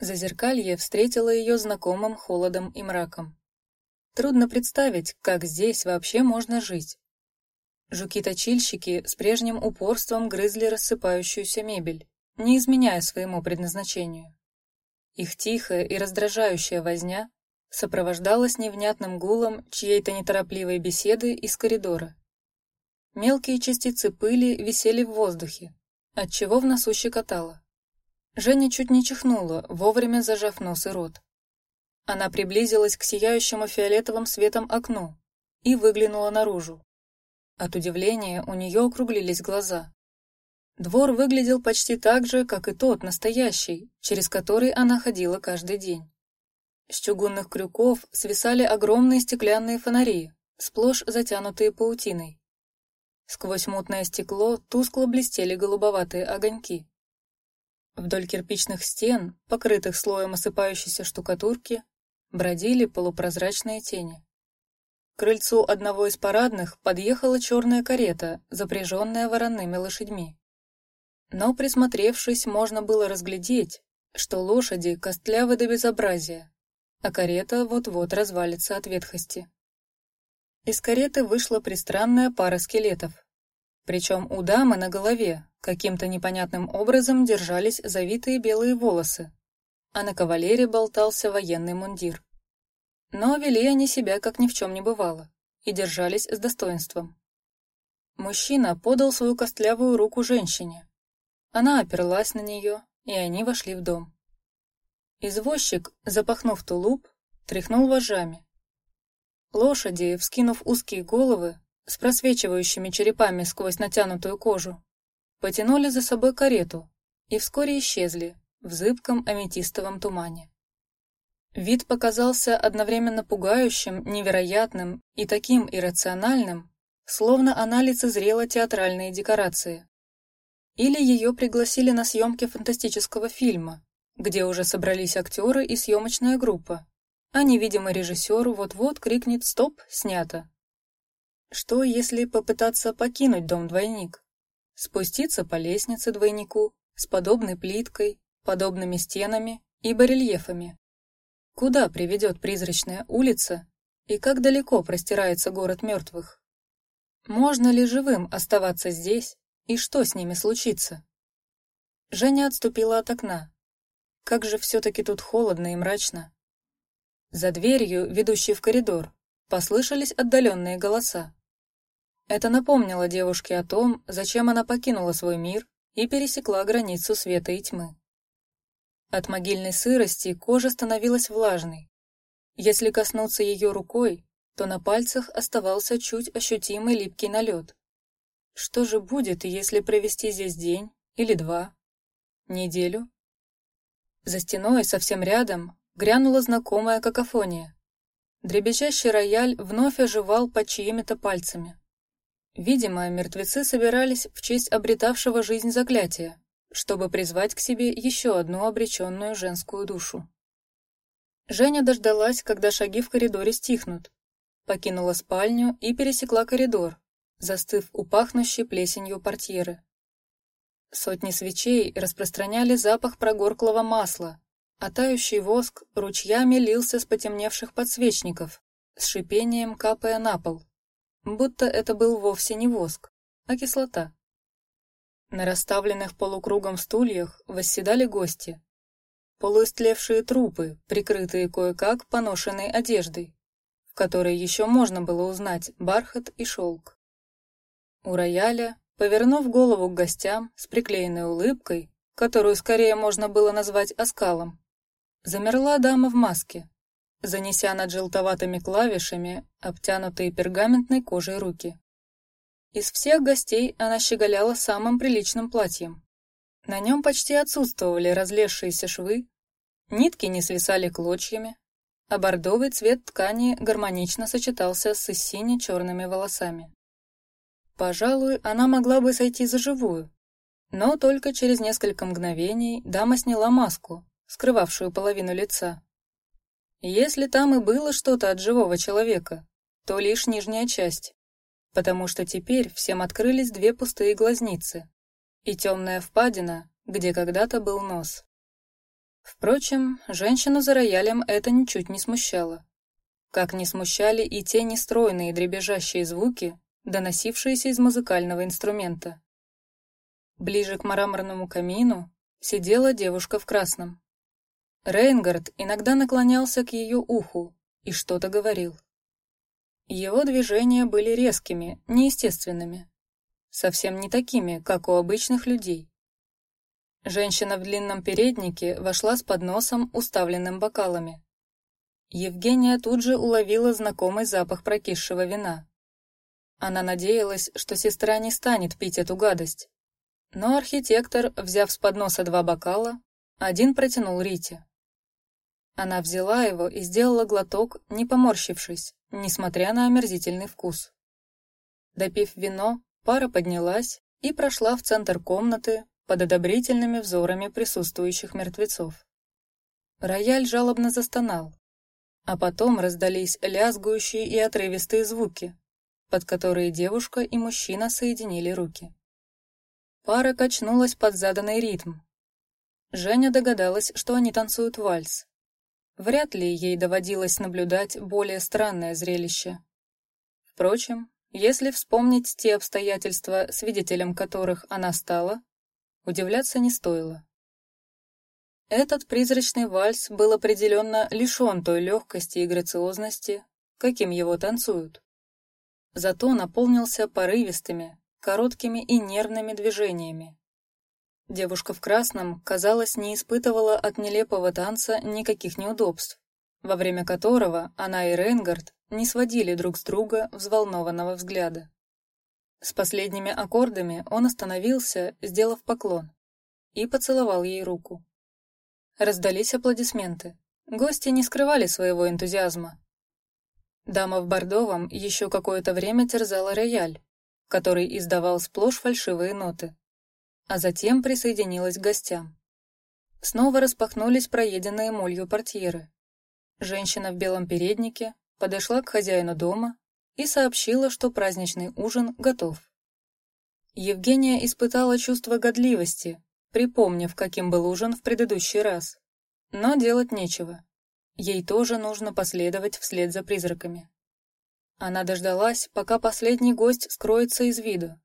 Зазеркалье встретило ее знакомым холодом и мраком. Трудно представить, как здесь вообще можно жить. Жуки-точильщики с прежним упорством грызли рассыпающуюся мебель, не изменяя своему предназначению. Их тихая и раздражающая возня сопровождалась невнятным гулом чьей-то неторопливой беседы из коридора. Мелкие частицы пыли висели в воздухе, отчего в носу щекотало. Женя чуть не чихнула, вовремя зажав нос и рот. Она приблизилась к сияющему фиолетовым светом окну и выглянула наружу. От удивления у нее округлились глаза. Двор выглядел почти так же, как и тот настоящий, через который она ходила каждый день. С чугунных крюков свисали огромные стеклянные фонари, сплошь затянутые паутиной. Сквозь мутное стекло тускло блестели голубоватые огоньки. Вдоль кирпичных стен, покрытых слоем осыпающейся штукатурки, бродили полупрозрачные тени. К крыльцу одного из парадных подъехала черная карета, запряженная вороными лошадьми. Но присмотревшись, можно было разглядеть, что лошади костлявы до безобразия, а карета вот-вот развалится от ветхости. Из кареты вышла пристранная пара скелетов. Причем у дамы на голове каким-то непонятным образом держались завитые белые волосы, а на кавалере болтался военный мундир. Но вели они себя, как ни в чем не бывало, и держались с достоинством. Мужчина подал свою костлявую руку женщине. Она оперлась на нее, и они вошли в дом. Извозчик, запахнув тулуп, тряхнул вожжами. Лошади, вскинув узкие головы, с просвечивающими черепами сквозь натянутую кожу, потянули за собой карету и вскоре исчезли в зыбком аметистовом тумане. Вид показался одновременно пугающим, невероятным и таким иррациональным, словно она лицезрела театральные декорации. Или ее пригласили на съемки фантастического фильма, где уже собрались актеры и съемочная группа, а невидимый режиссер вот-вот крикнет «Стоп! Снято!». Что, если попытаться покинуть дом-двойник? Спуститься по лестнице двойнику с подобной плиткой, подобными стенами и барельефами. Куда приведет призрачная улица и как далеко простирается город мертвых? Можно ли живым оставаться здесь и что с ними случится? Женя отступила от окна. Как же все-таки тут холодно и мрачно. За дверью, ведущей в коридор, послышались отдаленные голоса. Это напомнило девушке о том, зачем она покинула свой мир и пересекла границу света и тьмы. От могильной сырости кожа становилась влажной. Если коснуться ее рукой, то на пальцах оставался чуть ощутимый липкий налет. Что же будет, если провести здесь день или два, неделю? За стеной, совсем рядом, грянула знакомая какофония. Дребезжащий рояль вновь оживал под чьими-то пальцами. Видимо, мертвецы собирались в честь обретавшего жизнь заклятия, чтобы призвать к себе еще одну обреченную женскую душу. Женя дождалась, когда шаги в коридоре стихнут, покинула спальню и пересекла коридор, застыв у пахнущей плесенью портьеры. Сотни свечей распространяли запах прогорклого масла, а тающий воск ручьями лился с потемневших подсвечников, с шипением капая на пол будто это был вовсе не воск, а кислота. На расставленных полукругом стульях восседали гости. Полуистлевшие трупы, прикрытые кое-как поношенной одеждой, в которой еще можно было узнать бархат и шелк. У рояля, повернув голову к гостям с приклеенной улыбкой, которую скорее можно было назвать оскалом, замерла дама в маске, занеся над желтоватыми клавишами обтянутые пергаментной кожей руки. Из всех гостей она щеголяла самым приличным платьем. На нем почти отсутствовали разлезшиеся швы, нитки не свисали клочьями, а бордовый цвет ткани гармонично сочетался с сине-черными волосами. Пожалуй, она могла бы сойти за живую, но только через несколько мгновений дама сняла маску, скрывавшую половину лица. Если там и было что-то от живого человека, то лишь нижняя часть, потому что теперь всем открылись две пустые глазницы и темная впадина, где когда-то был нос. Впрочем, женщину за роялем это ничуть не смущало. Как не смущали и те нестройные дребезжащие звуки, доносившиеся из музыкального инструмента. Ближе к мраморному камину сидела девушка в красном. Рейнгард иногда наклонялся к ее уху и что-то говорил. Его движения были резкими, неестественными, совсем не такими, как у обычных людей. Женщина в длинном переднике вошла с подносом, уставленным бокалами. Евгения тут же уловила знакомый запах прокисшего вина. Она надеялась, что сестра не станет пить эту гадость. Но архитектор, взяв с подноса два бокала, один протянул Рите. Она взяла его и сделала глоток, не поморщившись, несмотря на омерзительный вкус. Допив вино, пара поднялась и прошла в центр комнаты под одобрительными взорами присутствующих мертвецов. Рояль жалобно застонал, а потом раздались лязгующие и отрывистые звуки, под которые девушка и мужчина соединили руки. Пара качнулась под заданный ритм. Женя догадалась, что они танцуют вальс. Вряд ли ей доводилось наблюдать более странное зрелище. Впрочем, если вспомнить те обстоятельства, свидетелем которых она стала, удивляться не стоило. Этот призрачный вальс был определенно лишен той легкости и грациозности, каким его танцуют зато наполнился порывистыми, короткими и нервными движениями. Девушка в красном, казалось, не испытывала от нелепого танца никаких неудобств, во время которого она и Рейнгард не сводили друг с друга взволнованного взгляда. С последними аккордами он остановился, сделав поклон, и поцеловал ей руку. Раздались аплодисменты. Гости не скрывали своего энтузиазма, Дама в бордовом еще какое-то время терзала рояль, который издавал сплошь фальшивые ноты, а затем присоединилась к гостям. Снова распахнулись проеденные молью портьеры. Женщина в белом переднике подошла к хозяину дома и сообщила, что праздничный ужин готов. Евгения испытала чувство годливости, припомнив, каким был ужин в предыдущий раз. Но делать нечего. Ей тоже нужно последовать вслед за призраками. Она дождалась, пока последний гость скроется из виду,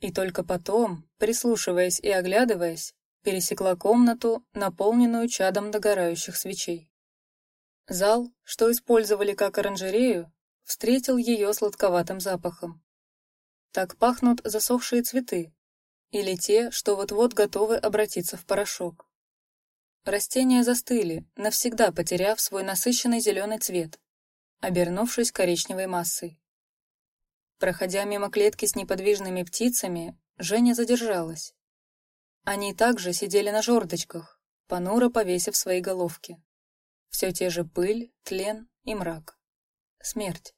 и только потом, прислушиваясь и оглядываясь, пересекла комнату, наполненную чадом догорающих свечей. Зал, что использовали как оранжерею, встретил ее сладковатым запахом. Так пахнут засохшие цветы, или те, что вот-вот готовы обратиться в порошок. Растения застыли, навсегда потеряв свой насыщенный зеленый цвет, обернувшись коричневой массой. Проходя мимо клетки с неподвижными птицами, Женя задержалась. Они также сидели на жердочках, понуро повесив свои головки. Все те же пыль, тлен и мрак. Смерть.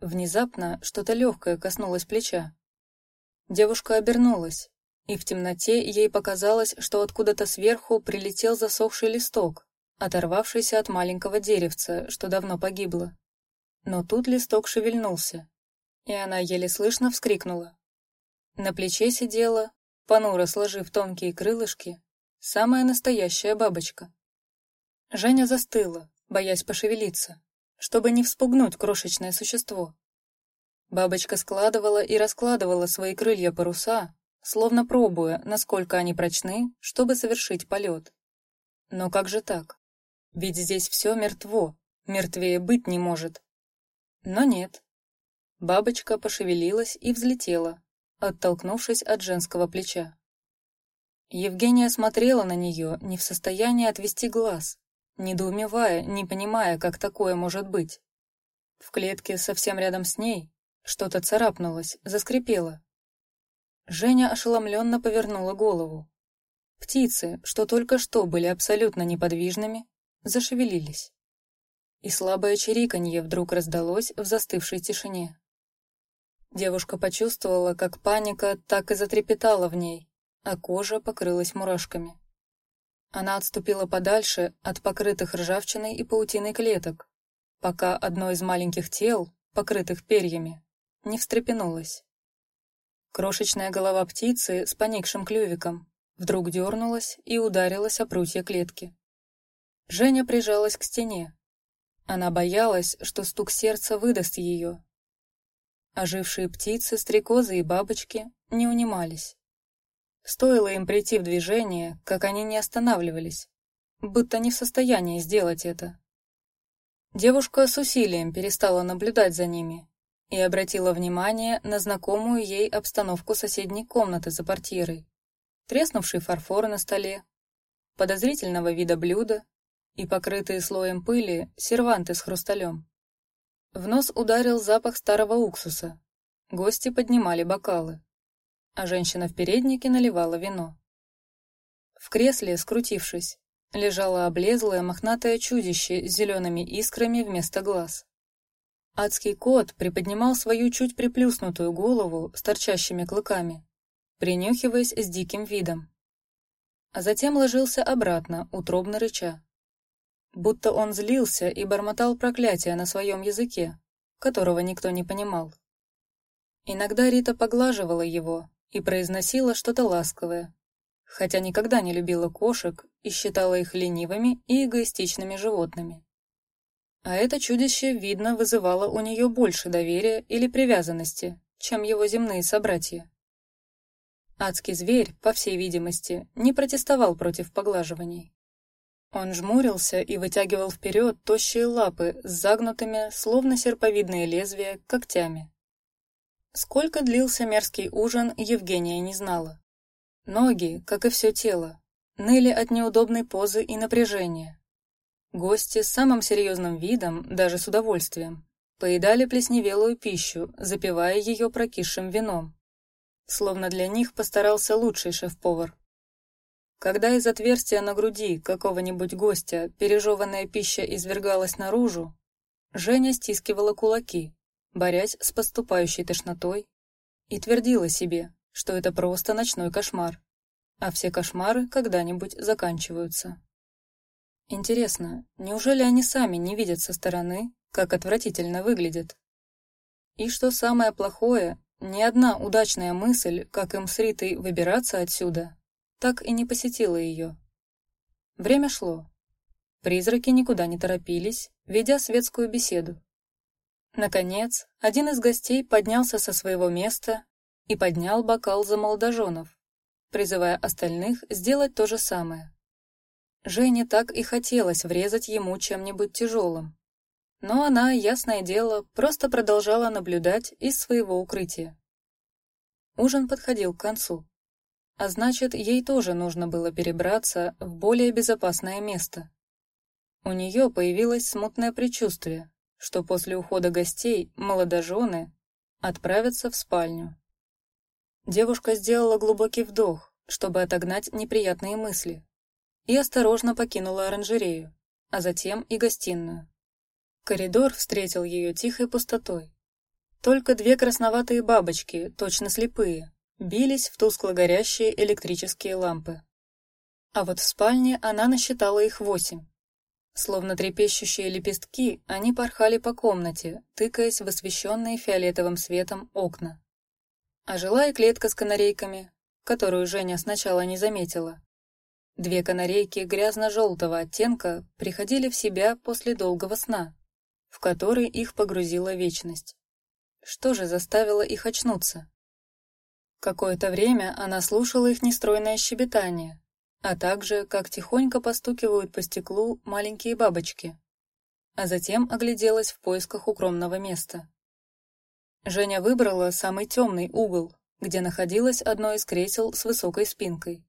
Внезапно что-то легкое коснулось плеча. Девушка обернулась, и в темноте ей показалось, что откуда-то сверху прилетел засохший листок, оторвавшийся от маленького деревца, что давно погибло. Но тут листок шевельнулся, и она еле слышно вскрикнула. На плече сидела, понуро сложив тонкие крылышки, самая настоящая бабочка. Женя застыла, боясь пошевелиться, чтобы не вспугнуть крошечное существо. Бабочка складывала и раскладывала свои крылья-паруса, словно пробуя, насколько они прочны, чтобы совершить полет. Но как же так? Ведь здесь все мертво, мертвее быть не может. Но нет. Бабочка пошевелилась и взлетела, оттолкнувшись от женского плеча. Евгения смотрела на нее, не в состоянии отвести глаз, недоумевая, не понимая, как такое может быть. В клетке совсем рядом с ней что-то царапнулось, заскрипело. Женя ошеломленно повернула голову. Птицы, что только что были абсолютно неподвижными, зашевелились. И слабое чириканье вдруг раздалось в застывшей тишине. Девушка почувствовала, как паника так и затрепетала в ней, а кожа покрылась мурашками. Она отступила подальше от покрытых ржавчиной и паутиной клеток, пока одно из маленьких тел, покрытых перьями, не встрепенулось. Крошечная голова птицы с поникшим клювиком вдруг дернулась и ударилась о прутья клетки. Женя прижалась к стене. Она боялась, что стук сердца выдаст ее. Ожившие птицы, стрекозы и бабочки не унимались. Стоило им прийти в движение, как они не останавливались, будто не в состоянии сделать это. Девушка с усилием перестала наблюдать за ними и обратила внимание на знакомую ей обстановку соседней комнаты за портьерой. Треснувший фарфор на столе, подозрительного вида блюда и покрытые слоем пыли серванты с хрусталем. В нос ударил запах старого уксуса. Гости поднимали бокалы, а женщина в переднике наливала вино. В кресле, скрутившись, лежало облезлое мохнатое чудище с зелеными искрами вместо глаз. Адский кот приподнимал свою чуть приплюснутую голову с торчащими клыками, принюхиваясь с диким видом. А затем ложился обратно, утробно рыча. Будто он злился и бормотал проклятия на своем языке, которого никто не понимал. Иногда Рита поглаживала его и произносила что-то ласковое, хотя никогда не любила кошек и считала их ленивыми и эгоистичными животными. А это чудище, видно, вызывало у нее больше доверия или привязанности, чем его земные собратья. Адский зверь, по всей видимости, не протестовал против поглаживаний. Он жмурился и вытягивал вперед тощие лапы с загнутыми, словно серповидные лезвия, когтями. Сколько длился мерзкий ужин, Евгения не знала. Ноги, как и все тело, ныли от неудобной позы и напряжения. Гости с самым серьезным видом, даже с удовольствием, поедали плесневелую пищу, запивая ее прокисшим вином. Словно для них постарался лучший шеф-повар. Когда из отверстия на груди какого-нибудь гостя пережеванная пища извергалась наружу, Женя стискивала кулаки, борясь с поступающей тошнотой, и твердила себе, что это просто ночной кошмар, а все кошмары когда-нибудь заканчиваются. Интересно, неужели они сами не видят со стороны, как отвратительно выглядят? И что самое плохое, ни одна удачная мысль, как им с Ритой выбираться отсюда, так и не посетила ее. Время шло. Призраки никуда не торопились, ведя светскую беседу. Наконец, один из гостей поднялся со своего места и поднял бокал за молодоженов, призывая остальных сделать то же самое. Жене так и хотелось врезать ему чем-нибудь тяжелым. Но она, ясное дело, просто продолжала наблюдать из своего укрытия. Ужин подходил к концу. А значит, ей тоже нужно было перебраться в более безопасное место. У нее появилось смутное предчувствие, что после ухода гостей молодожены отправятся в спальню. Девушка сделала глубокий вдох, чтобы отогнать неприятные мысли, и осторожно покинула оранжерею, а затем и гостиную. Коридор встретил ее тихой пустотой. Только две красноватые бабочки, точно слепые, бились в тускло горящие электрические лампы. А вот в спальне она насчитала их восемь. Словно трепещущие лепестки, они порхали по комнате, тыкаясь в освещенные фиолетовым светом окна. А жилая клетка с канарейками, которую Женя сначала не заметила. Две канарейки грязно-желтого оттенка приходили в себя после долгого сна, в который их погрузила вечность. Что же заставило их очнуться? Какое-то время она слушала их нестройное щебетание, а также, как тихонько постукивают по стеклу маленькие бабочки, а затем огляделась в поисках укромного места. Женя выбрала самый темный угол, где находилось одно из кресел с высокой спинкой.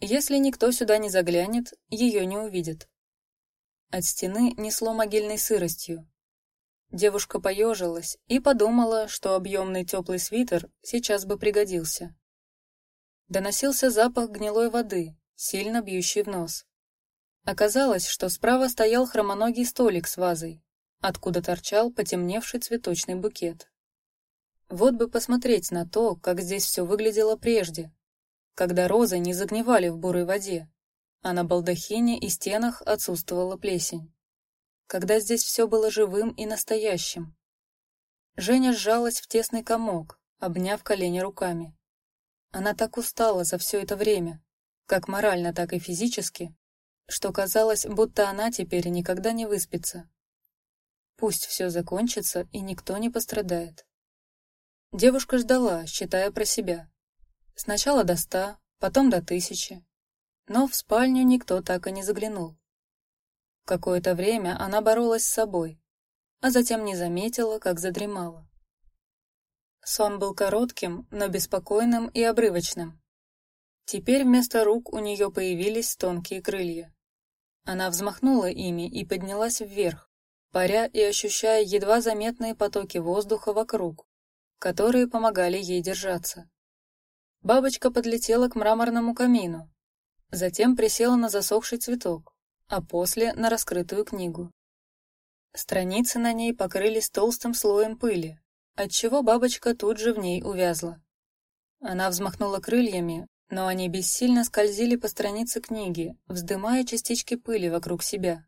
Если никто сюда не заглянет, ее не увидят. От стены несло могильной сыростью. Девушка поежилась и подумала, что объемный теплый свитер сейчас бы пригодился. Доносился запах гнилой воды, сильно бьющий в нос. Оказалось, что справа стоял хромоногий столик с вазой, откуда торчал потемневший цветочный букет. Вот бы посмотреть на то, как здесь все выглядело прежде, когда розы не загнивали в бурой воде, а на балдахине и стенах отсутствовала плесень. Когда здесь все было живым и настоящим. Женя сжалась в тесный комок, обняв колени руками. Она так устала за все это время, как морально, так и физически, что казалось, будто она теперь никогда не выспится. Пусть все закончится и никто не пострадает. Девушка ждала, считая про себя. Сначала до ста, потом до тысячи. Но в спальню никто так и не заглянул. Какое-то время она боролась с собой, а затем не заметила, как задремала. Сон был коротким, но беспокойным и обрывочным. Теперь вместо рук у нее появились тонкие крылья. Она взмахнула ими и поднялась вверх, паря и ощущая едва заметные потоки воздуха вокруг, которые помогали ей держаться. Бабочка подлетела к мраморному камину, затем присела на засохший цветок, а после на раскрытую книгу. Страницы на ней покрылись толстым слоем пыли, отчего бабочка тут же в ней увязла. Она взмахнула крыльями, но они бессильно скользили по странице книги, вздымая частички пыли вокруг себя.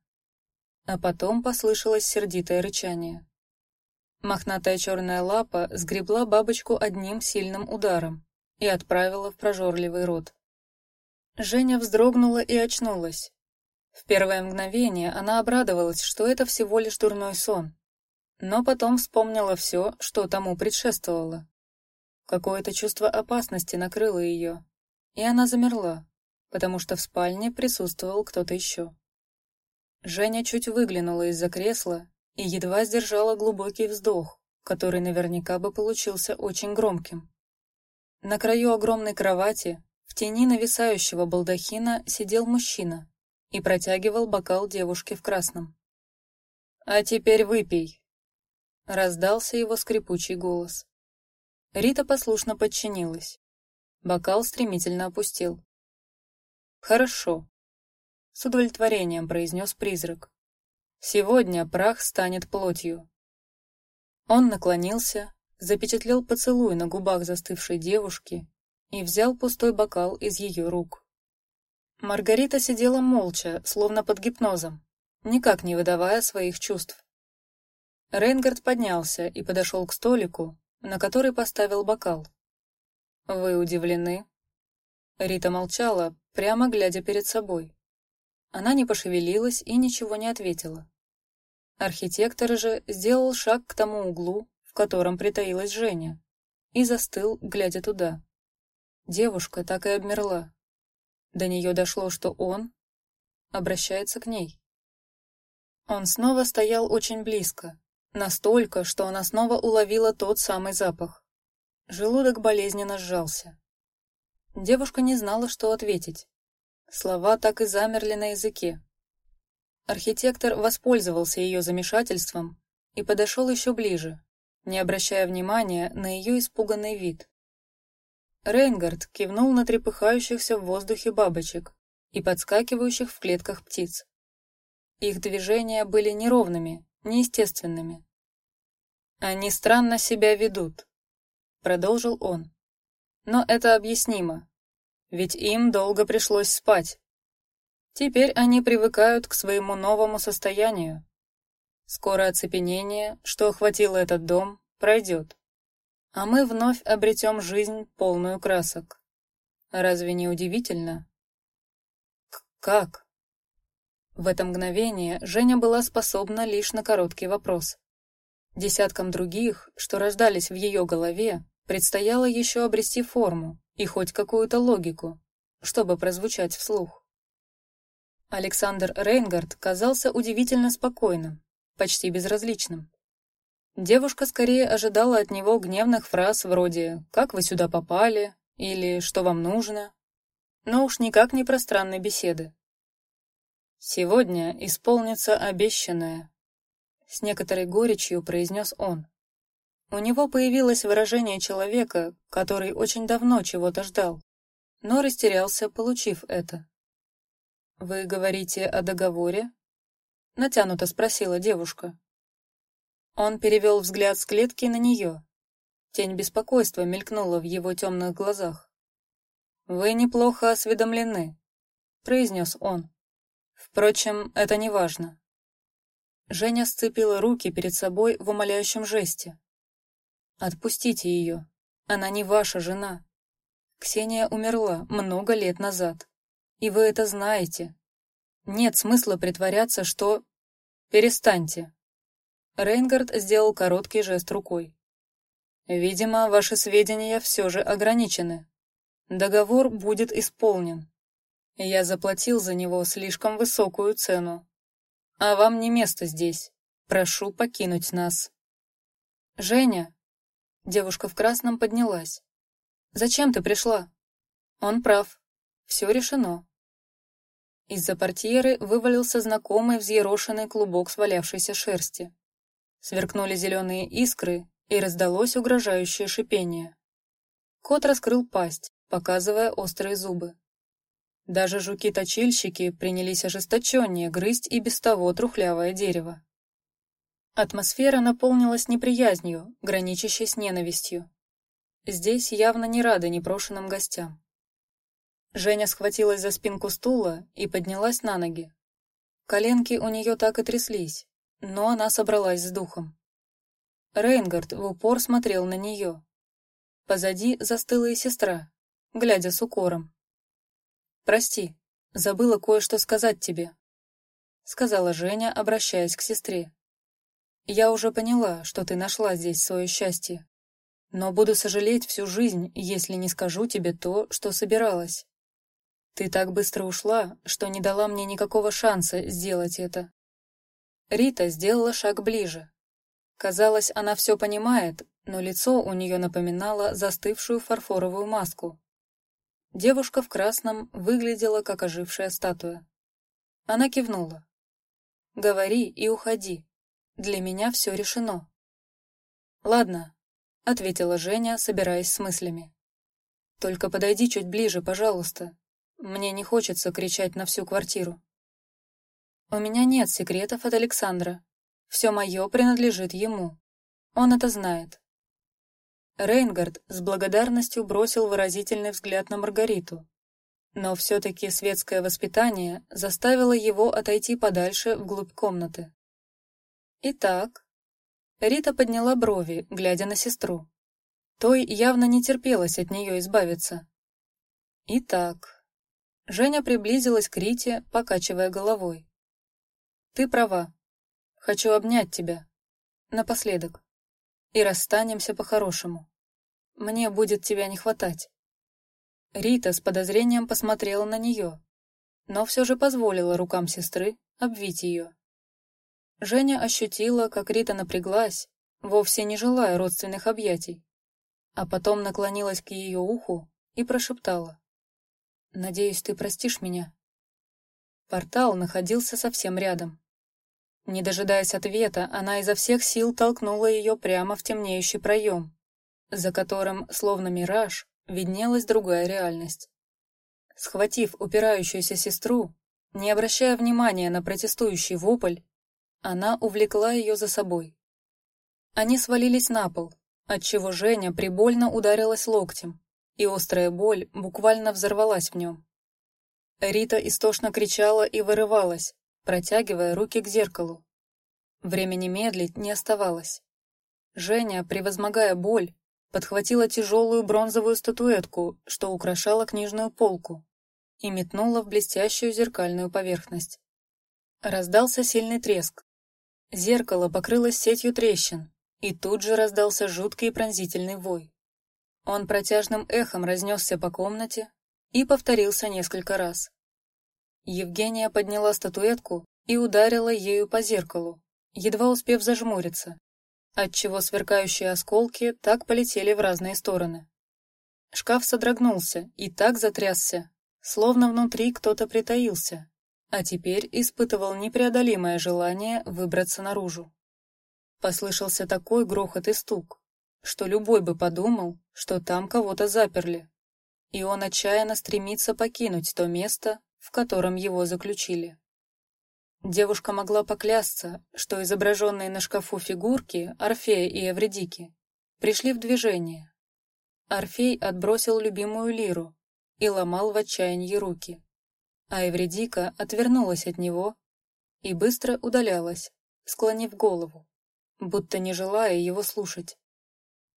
А потом послышалось сердитое рычание. Мохнатая черная лапа сгребла бабочку одним сильным ударом и отправила в прожорливый рот. Женя вздрогнула и очнулась. В первое мгновение она обрадовалась, что это всего лишь дурной сон, но потом вспомнила все, что тому предшествовало. Какое-то чувство опасности накрыло ее, и она замерла, потому что в спальне присутствовал кто-то еще. Женя чуть выглянула из-за кресла и едва сдержала глубокий вздох, который наверняка бы получился очень громким. На краю огромной кровати, в тени нависающего балдахина, сидел мужчина и протягивал бокал девушке в красном. «А теперь выпей», — раздался его скрипучий голос. Рита послушно подчинилась. Бокал стремительно опустил. «Хорошо», — с удовлетворением произнес призрак. «Сегодня прах станет плотью». Он наклонился, запечатлел поцелуй на губах застывшей девушки и взял пустой бокал из ее рук. Маргарита сидела молча, словно под гипнозом, никак не выдавая своих чувств. Рейнгард поднялся и подошел к столику, на который поставил бокал. Вы удивлены? Рита молчала, прямо глядя перед собой. Она не пошевелилась и ничего не ответила. Архитектор же сделал шаг к тому углу, в котором притаилась Женя, и застыл, глядя туда. Девушка так и обмерла. До нее дошло, что он обращается к ней. Он снова стоял очень близко, настолько, что она снова уловила тот самый запах. Желудок болезненно сжался. Девушка не знала, что ответить. Слова так и замерли на языке. Архитектор воспользовался ее замешательством и подошел еще ближе, не обращая внимания на ее испуганный вид. Рейнгард кивнул на трепыхающихся в воздухе бабочек и подскакивающих в клетках птиц. Их движения были неровными, неестественными. Они странно себя ведут, продолжил он. Но это объяснимо, ведь им долго пришлось спать. Теперь они привыкают к своему новому состоянию. Скоро оцепенение, что охватило этот дом, пройдет, а мы вновь обретем жизнь полную красок. Разве не удивительно? Как? В это мгновение Женя была способна лишь на короткий вопрос. Десяткам других, что рождались в ее голове, Предстояло еще обрести форму и хоть какую-то логику, чтобы прозвучать вслух. Александр Рейнгард казался удивительно спокойным, почти безразличным. Девушка скорее ожидала от него гневных фраз вроде «Как вы сюда попали?» или «Что вам нужно?», но уж никак не пространной беседы. «Сегодня исполнится обещанное», — с некоторой горечью произнес он. У него появилось выражение человека, который очень давно чего-то ждал, но растерялся, получив это. Вы говорите о договоре? натянуто спросила девушка. Он перевел взгляд с клетки на нее. Тень беспокойства мелькнула в его темных глазах. Вы неплохо осведомлены, произнес он. Впрочем, это не важно. Женя сцепила руки перед собой в умоляющем жесте. Отпустите ее. Она не ваша жена. Ксения умерла много лет назад. И вы это знаете. Нет смысла притворяться, что... Перестаньте. Рейнгард сделал короткий жест рукой. Видимо, ваши сведения все же ограничены. Договор будет исполнен. Я заплатил за него слишком высокую цену. А вам не место здесь. Прошу покинуть нас. Женя. Девушка в красном поднялась. Зачем ты пришла? Он прав. Все решено. Из-за портьеры вывалился знакомый взъерошенный клубок свалявшейся шерсти. Сверкнули зеленые искры, и раздалось угрожающее шипение. Кот раскрыл пасть, показывая острые зубы. Даже жуки-точильщики принялись ожесточеннее грызть и без того трухлявое дерево. Атмосфера наполнилась неприязнью, граничащей с ненавистью. Здесь явно не рады непрошенным гостям. Женя схватилась за спинку стула и поднялась на ноги. Коленки у нее так и тряслись, но она собралась с духом. Рейнгард в упор смотрел на нее. Позади застыла и сестра, глядя с укором. «Прости, забыла кое-что сказать тебе», — сказала Женя, обращаясь к сестре. «Я уже поняла, что ты нашла здесь свое счастье, но буду сожалеть всю жизнь, если не скажу тебе то, что собиралась. Ты так быстро ушла, что не дала мне никакого шанса сделать это. Рита сделала шаг ближе. Казалось, она все понимает, но лицо у нее напоминало застывшую фарфоровую маску. Девушка в красном выглядела как ожившая статуя. Она кивнула. «Говори и уходи. Для меня все решено». «Ладно», — ответила Женя, собираясь с мыслями. «Только подойди чуть ближе, пожалуйста. Мне не хочется кричать на всю квартиру. У меня нет секретов от Александра. Все мое принадлежит ему. Он это знает. Рейнгард с благодарностью бросил выразительный взгляд на Маргариту. Но все-таки светское воспитание заставило его отойти подальше вглубь комнаты. Итак, Рита подняла брови, глядя на сестру. Той явно не терпелось от нее избавиться. Итак, Женя приблизилась к Рите, покачивая головой. «Ты права. Хочу обнять тебя. Напоследок. И расстанемся по-хорошему. Мне будет тебя не хватать». Рита с подозрением посмотрела на нее, но все же позволила рукам сестры обвить ее. Женя ощутила, как Рита напряглась, вовсе не желая родственных объятий, а потом наклонилась к ее уху и прошептала. Надеюсь, ты простишь меня. Портал находился совсем рядом. Не дожидаясь ответа, она изо всех сил толкнула ее прямо в темнеющий проем, за которым, словно мираж, виднелась другая реальность. Схватив упирающуюся сестру, не обращая внимания на протестующий вопль, она увлекла ее за собой. Они свалились на пол, отчего Женя прибольно ударилась локтем, и острая боль буквально взорвалась в нем. Рита истошно кричала и вырывалась, протягивая руки к зеркалу. Времени медлить не оставалось. Женя, превозмогая боль, подхватила тяжелую бронзовую статуэтку, что украшала книжную полку, и метнула в блестящую зеркальную поверхность. Раздался сильный треск. Зеркало покрылось сетью трещин, и тут же раздался жуткий пронзительный вой. Он протяжным эхом разнесся по комнате и повторился несколько раз. Евгения подняла статуэтку и ударила ею по зеркалу, едва успев зажмуриться, отчего сверкающие осколки так полетели в разные стороны. Шкаф содрогнулся и так затрясся, словно внутри кто-то притаился, а теперь испытывал непреодолимое желание выбраться наружу. Послышался такой грохот и стук, что любой бы подумал, что там кого-то заперли, и он отчаянно стремится покинуть то место, в котором его заключили. Девушка могла поклясться, что изображенные на шкафу фигурки Орфея и Эвредики пришли в движение. Орфей отбросил любимую лиру и ломал в отчаянии руки, а Эвредика отвернулась от него и быстро удалялась, склонив голову, будто не желая его слушать.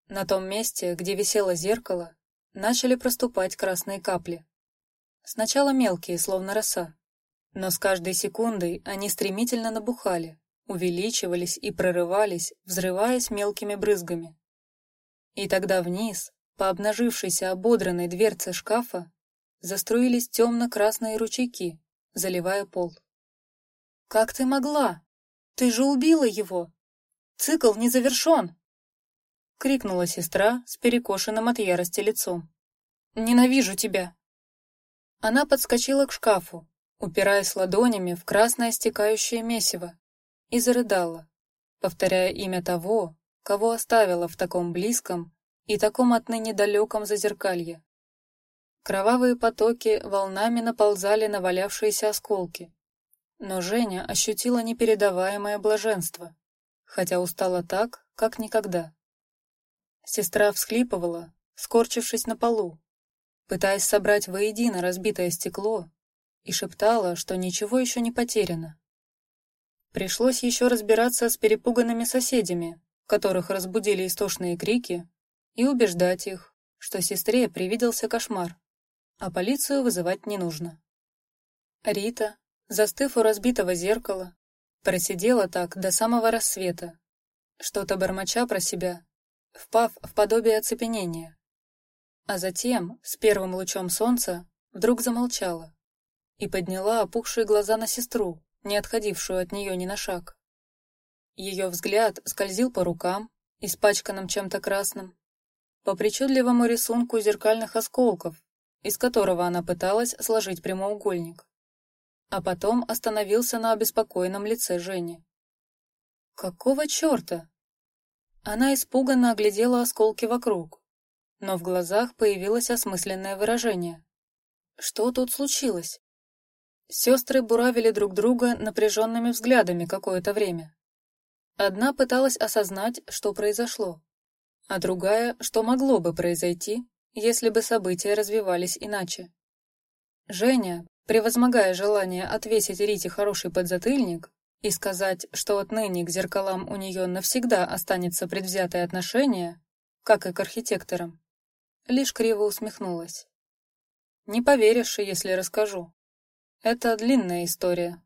На том месте, где висело зеркало, начали проступать красные капли. Сначала мелкие, словно роса, Но с каждой секундой они стремительно набухали, увеличивались и прорывались, взрываясь мелкими брызгами. И тогда вниз, по обнажившейся ободранной дверце шкафа, заструились темно-красные ручейки, заливая пол. «Как ты могла? Ты же убила его! Цикл не завершен!» — крикнула сестра с перекошенным от ярости лицом. «Ненавижу тебя!» Она подскочила к шкафу, упираясь ладонями в красное стекающее месиво, и зарыдала, повторяя имя того, кого оставила в таком близком и таком отныне далеком зазеркалье. Кровавые потоки волнами наползали на валявшиеся осколки, но Женя ощутила непередаваемое блаженство, хотя устала так, как никогда. Сестра всхлипывала, скорчившись на полу, пытаясь собрать воедино разбитое стекло, и шептала, что ничего еще не потеряно. Пришлось еще разбираться с перепуганными соседями, которых разбудили истошные крики, и убеждать их, что сестре привиделся кошмар, а полицию вызывать не нужно. Рита, застыв у разбитого зеркала, просидела так до самого рассвета, что-то бормоча про себя, впав в подобие оцепенения. А затем, с первым лучом солнца, вдруг замолчала и подняла опухшие глаза на сестру, не отходившую от нее ни на шаг. Ее взгляд скользил по рукам, испачканным чем-то красным, по причудливому рисунку зеркальных осколков, из которого она пыталась сложить прямоугольник. А потом остановился на обеспокоенном лице Жени. Какого черта? Она испуганно оглядела осколки вокруг, но в глазах появилось осмысленное выражение. Что тут случилось? Сестры буравили друг друга напряженными взглядами какое-то время. Одна пыталась осознать, что произошло, а другая, что могло бы произойти, если бы события развивались иначе. Женя, превозмогая желание отвесить Рите хороший подзатыльник и сказать, что отныне к зеркалам у нее навсегда останется предвзятое отношение, как и к архитекторам, лишь криво усмехнулась. «Не поверишь, если расскажу. Это длинная история.